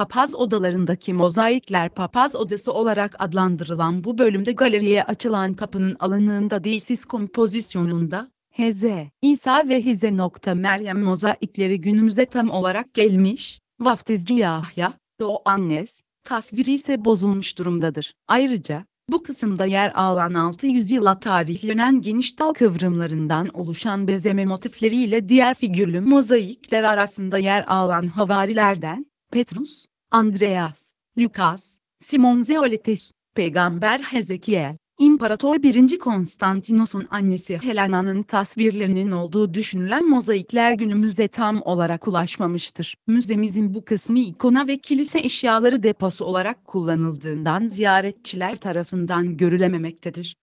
papaz odalarındaki mozaikler papaz odası olarak adlandırılan bu bölümde galeriye açılan kapının alanında değilsiz kompozisyonunda, Hz. İsa ve Hz. Meryem mozaikleri günümüze tam olarak gelmiş, vaftizci Yahya, Doğannes, tasviri ise bozulmuş durumdadır. Ayrıca, bu kısımda yer alan 600 yıla tarihlenen geniş dal kıvrımlarından oluşan bezeme motifleriyle diğer figürlü mozaikler arasında yer alan havarilerden, Petrus, Andreas, Lukas, Simon Zeoletes, Peygamber Hezekiel, İmparator 1. Konstantinos'un annesi Helena'nın tasvirlerinin olduğu düşünülen mozaikler günümüzde tam olarak ulaşmamıştır. Müzemizin bu kısmı ikona ve kilise eşyaları deposu olarak kullanıldığından ziyaretçiler tarafından görülememektedir.